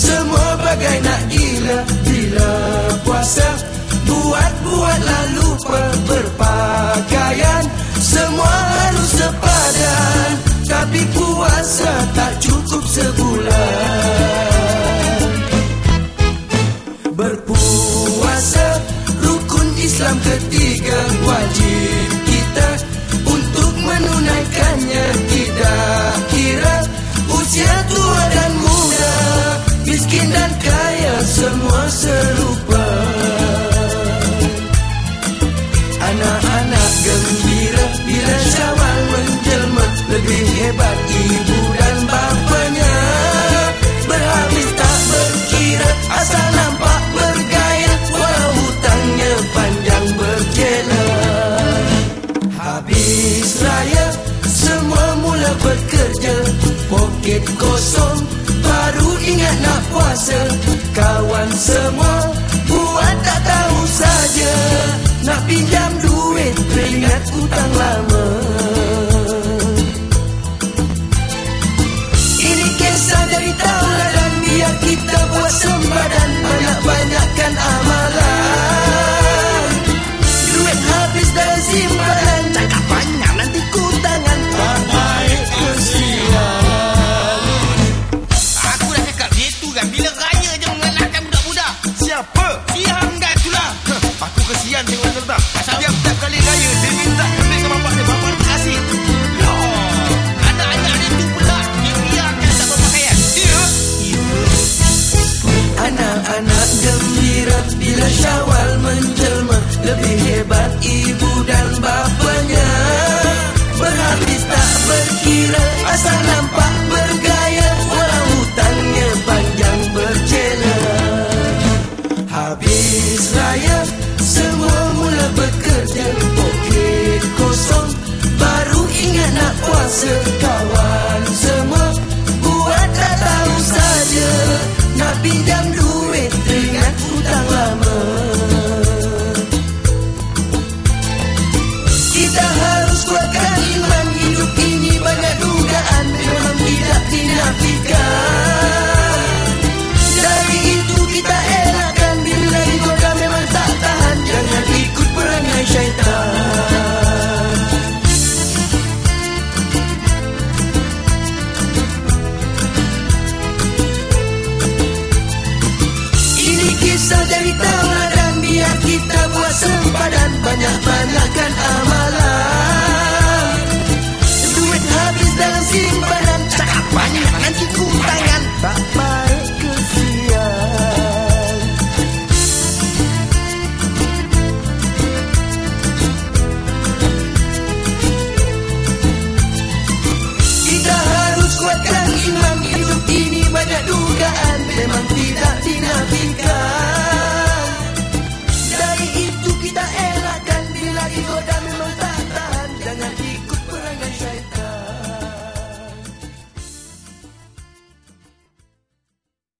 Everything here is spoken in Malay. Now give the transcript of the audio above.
Semua bagai nak gila. Bila puasa Buat-buatlah lupa berpahal semua serupa. Anak-anak gembira bila syawal menjelma. Lebih hebat ibu dan bapanya. Berhabis tak berkira asal nampak bergaya. Walau hutangnya panjang berjela. Habis raya semua mula bekerja Poket kosong. Baru ingat nak puasa. Kawan semua buat tak tahu saja syawal menjelma Lebih hebat ibu dan bapanya. Berhabis tak berkira asal nampak bergaya Walau hutangnya panjang berjela. Habis raya semua mula bekerja Poket kosong. Baru ingat nak puasa Kawan semua buat tak tahu saja. Nak pinjam duit teringat hutang lama Kisah jadi tawaran biar kita buat sempadan banyak-banyakkan amalan.